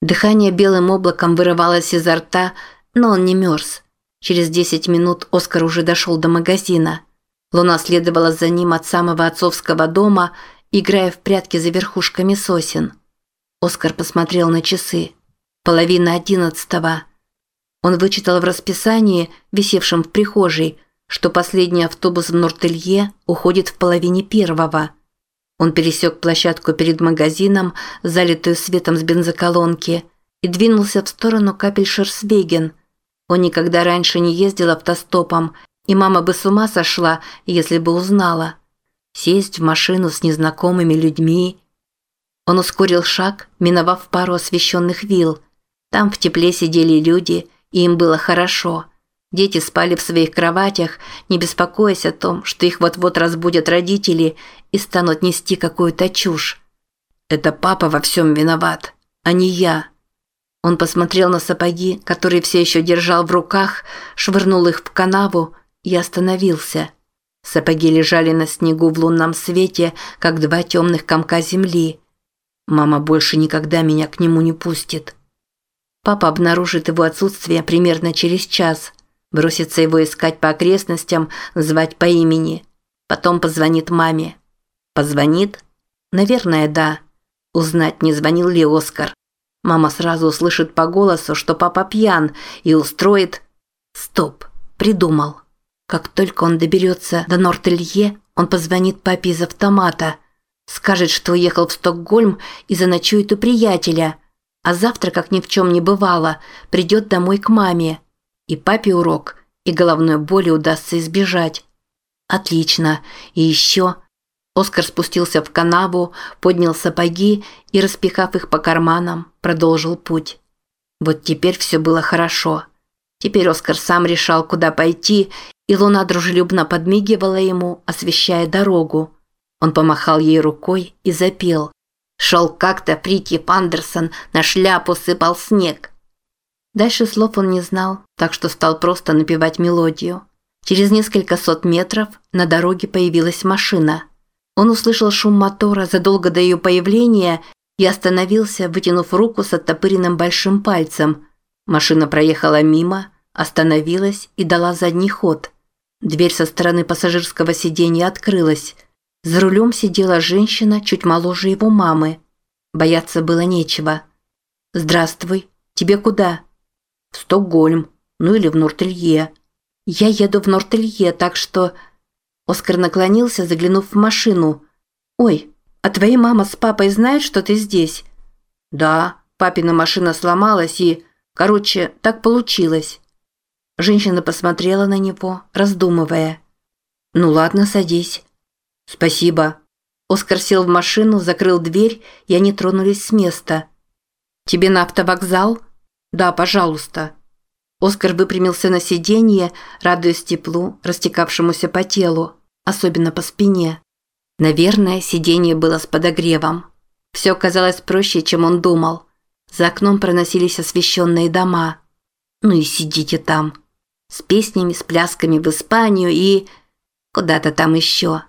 Дыхание белым облаком вырывалось изо рта, но он не мерз. Через 10 минут Оскар уже дошел до магазина. Луна следовала за ним от самого отцовского дома, играя в прятки за верхушками сосен. Оскар посмотрел на часы. Половина одиннадцатого. Он вычитал в расписании, висевшем в прихожей, что последний автобус в Нортелье уходит в половине первого. Он пересек площадку перед магазином, залитую светом с бензоколонки, и двинулся в сторону Капельшерсвеген. Он никогда раньше не ездил автостопом, и мама бы с ума сошла, если бы узнала. Сесть в машину с незнакомыми людьми. Он ускорил шаг, миновав пару освещенных вилл. Там в тепле сидели люди, и им было хорошо – Дети спали в своих кроватях, не беспокоясь о том, что их вот-вот разбудят родители и станут нести какую-то чушь. «Это папа во всем виноват, а не я». Он посмотрел на сапоги, которые все еще держал в руках, швырнул их в канаву и остановился. Сапоги лежали на снегу в лунном свете, как два темных комка земли. Мама больше никогда меня к нему не пустит. Папа обнаружит его отсутствие примерно через час – Бросится его искать по окрестностям, звать по имени. Потом позвонит маме. Позвонит? Наверное, да. Узнать, не звонил ли Оскар. Мама сразу услышит по голосу, что папа пьян, и устроит... Стоп, придумал. Как только он доберется до Нортелье, он позвонит папе из автомата. Скажет, что уехал в Стокгольм и заночует у приятеля. А завтра, как ни в чем не бывало, придет домой к маме. И папе урок, и головной боли удастся избежать. Отлично. И еще... Оскар спустился в канаву, поднял сапоги и, распихав их по карманам, продолжил путь. Вот теперь все было хорошо. Теперь Оскар сам решал, куда пойти, и луна дружелюбно подмигивала ему, освещая дорогу. Он помахал ей рукой и запел. Шел как-то Фритьев Андерсон, на шляпу сыпал снег. Дальше слов он не знал, так что стал просто напевать мелодию. Через несколько сот метров на дороге появилась машина. Он услышал шум мотора задолго до ее появления и остановился, вытянув руку с оттопыренным большим пальцем. Машина проехала мимо, остановилась и дала задний ход. Дверь со стороны пассажирского сиденья открылась. За рулем сидела женщина чуть моложе его мамы. Бояться было нечего. «Здравствуй. Тебе куда?» В Стокгольм, ну или в Нортелье. Я еду в Нортелье, так что... Оскар наклонился, заглянув в машину. «Ой, а твоя мама с папой знают, что ты здесь?» «Да, папина машина сломалась и... Короче, так получилось». Женщина посмотрела на него, раздумывая. «Ну ладно, садись». «Спасибо». Оскар сел в машину, закрыл дверь, и они тронулись с места. «Тебе на автовокзал?» «Да, пожалуйста». Оскар выпрямился на сиденье, радуясь теплу, растекавшемуся по телу, особенно по спине. Наверное, сиденье было с подогревом. Все казалось проще, чем он думал. За окном проносились освещенные дома. Ну и сидите там. С песнями, с плясками в Испанию и... Куда-то там еще.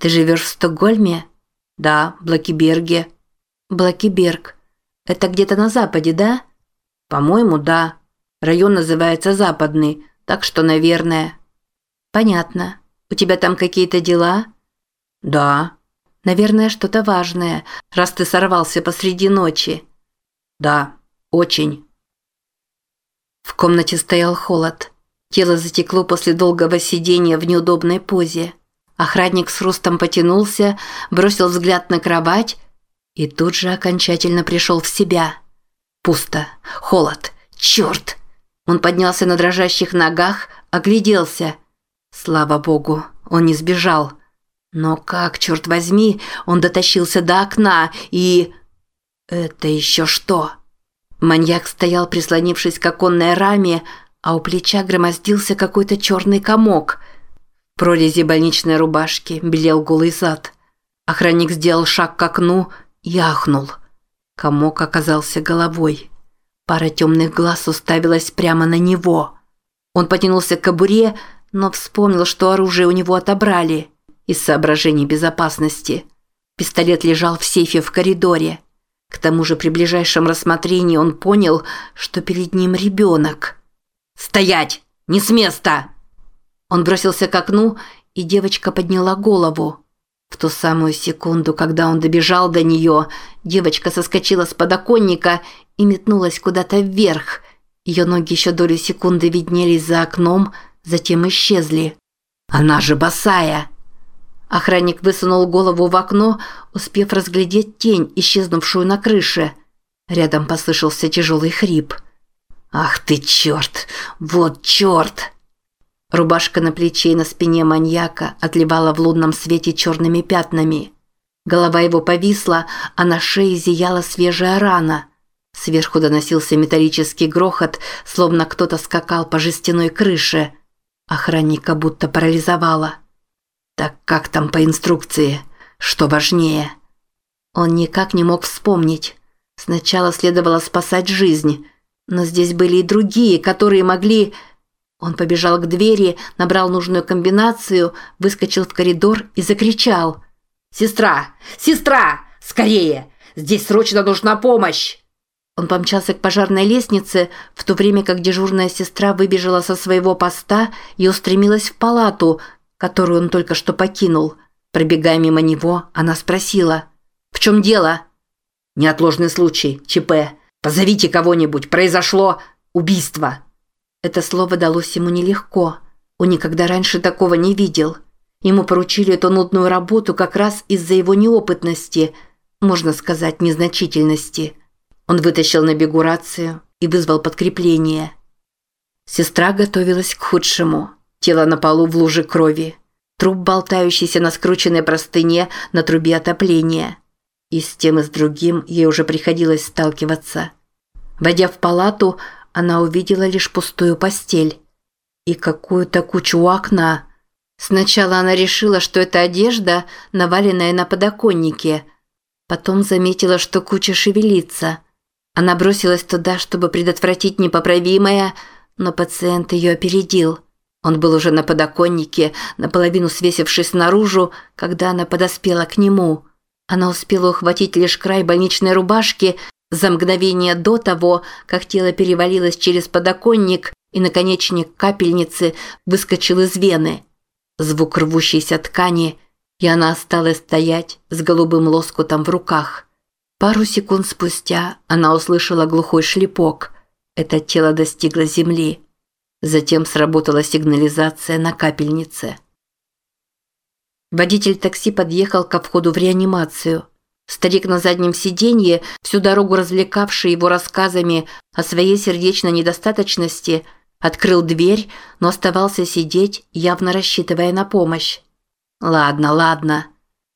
Ты живешь в Стокгольме? Да, в Блакиберге. Блакиберг. Это где-то на западе, да? По-моему, да. Район называется Западный, так что, наверное. Понятно. У тебя там какие-то дела? Да. Наверное, что-то важное, раз ты сорвался посреди ночи. Да, очень. В комнате стоял холод. Тело затекло после долгого сидения в неудобной позе. Охранник с хрустом потянулся, бросил взгляд на кровать и тут же окончательно пришел в себя. Пусто. Холод. Черт! Он поднялся на дрожащих ногах, огляделся. Слава богу, он не сбежал. Но как, черт возьми, он дотащился до окна и... Это еще что? Маньяк стоял, прислонившись к оконной раме, а у плеча громоздился какой-то черный комок. В прорези больничной рубашки белел голый зад. Охранник сделал шаг к окну и ахнул – Комок оказался головой. Пара темных глаз уставилась прямо на него. Он потянулся к кобуре, но вспомнил, что оружие у него отобрали из соображений безопасности. Пистолет лежал в сейфе в коридоре. К тому же при ближайшем рассмотрении он понял, что перед ним ребенок. «Стоять! Не с места!» Он бросился к окну, и девочка подняла голову. В ту самую секунду, когда он добежал до нее, девочка соскочила с подоконника и метнулась куда-то вверх. Ее ноги еще долю секунды виднелись за окном, затем исчезли. «Она же босая!» Охранник высунул голову в окно, успев разглядеть тень, исчезнувшую на крыше. Рядом послышался тяжелый хрип. «Ах ты черт! Вот черт!» Рубашка на плече и на спине маньяка отливала в лунном свете черными пятнами. Голова его повисла, а на шее зияла свежая рана. Сверху доносился металлический грохот, словно кто-то скакал по жестяной крыше. Охранника будто парализовало. Так как там по инструкции? Что важнее? Он никак не мог вспомнить. Сначала следовало спасать жизнь, но здесь были и другие, которые могли... Он побежал к двери, набрал нужную комбинацию, выскочил в коридор и закричал. «Сестра! Сестра! Скорее! Здесь срочно нужна помощь!» Он помчался к пожарной лестнице, в то время как дежурная сестра выбежала со своего поста и устремилась в палату, которую он только что покинул. Пробегая мимо него, она спросила. «В чем дело?» «Неотложный случай, ЧП. Позовите кого-нибудь. Произошло убийство». Это слово далось ему нелегко. Он никогда раньше такого не видел. Ему поручили эту нудную работу как раз из-за его неопытности, можно сказать, незначительности. Он вытащил на бегу рацию и вызвал подкрепление. Сестра готовилась к худшему – Тело на полу в луже крови. Труп, болтающийся на скрученной простыне на трубе отопления. И с тем и с другим ей уже приходилось сталкиваться. Войдя в палату, она увидела лишь пустую постель. И какую-то кучу у окна. Сначала она решила, что это одежда, наваленная на подоконнике. Потом заметила, что куча шевелится. Она бросилась туда, чтобы предотвратить непоправимое, но пациент ее опередил – он был уже на подоконнике, наполовину свесившись наружу, когда она подоспела к нему. Она успела ухватить лишь край больничной рубашки за мгновение до того, как тело перевалилось через подоконник и наконечник капельницы выскочил из вены. Звук рвущейся ткани, и она осталась стоять с голубым лоскутом в руках. Пару секунд спустя она услышала глухой шлепок. Это тело достигло земли. Затем сработала сигнализация на капельнице. Водитель такси подъехал ко входу в реанимацию. Старик на заднем сиденье, всю дорогу развлекавший его рассказами о своей сердечной недостаточности, открыл дверь, но оставался сидеть, явно рассчитывая на помощь. «Ладно, ладно».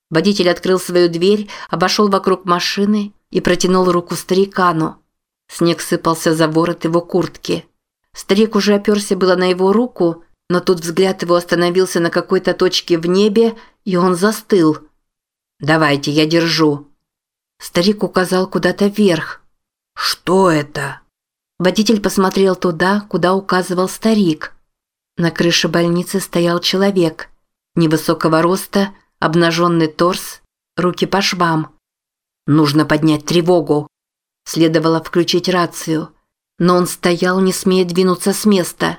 Водитель открыл свою дверь, обошел вокруг машины и протянул руку старикану. Снег сыпался за ворот его куртки. Старик уже оперся было на его руку, но тут взгляд его остановился на какой-то точке в небе, и он застыл. «Давайте, я держу». Старик указал куда-то вверх. «Что это?» Водитель посмотрел туда, куда указывал старик. На крыше больницы стоял человек. Невысокого роста, обнаженный торс, руки по швам. «Нужно поднять тревогу». Следовало включить рацию. Но он стоял, не смея двинуться с места.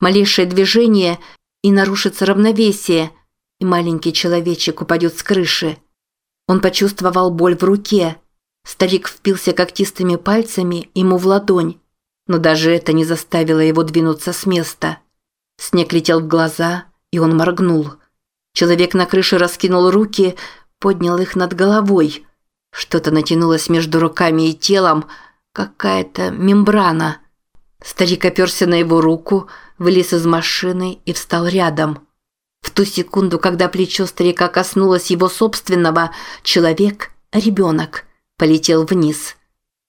Малейшее движение – и нарушится равновесие, и маленький человечек упадет с крыши. Он почувствовал боль в руке. Старик впился когтистыми пальцами ему в ладонь, но даже это не заставило его двинуться с места. Снег летел в глаза, и он моргнул. Человек на крыше раскинул руки, поднял их над головой. Что-то натянулось между руками и телом – какая-то мембрана. Старик оперся на его руку, вылез из машины и встал рядом. В ту секунду, когда плечо старика коснулось его собственного, человек, ребенок, полетел вниз.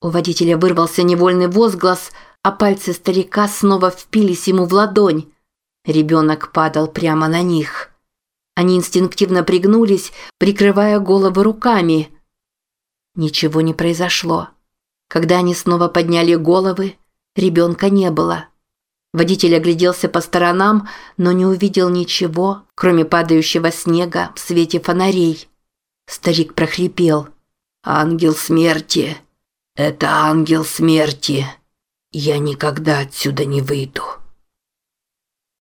У водителя вырвался невольный возглас, а пальцы старика снова впились ему в ладонь. Ребенок падал прямо на них. Они инстинктивно пригнулись, прикрывая головы руками. Ничего не произошло. Когда они снова подняли головы, ребенка не было. Водитель огляделся по сторонам, но не увидел ничего, кроме падающего снега в свете фонарей. Старик прохрипел. Ангел смерти. Это ангел смерти. Я никогда отсюда не выйду.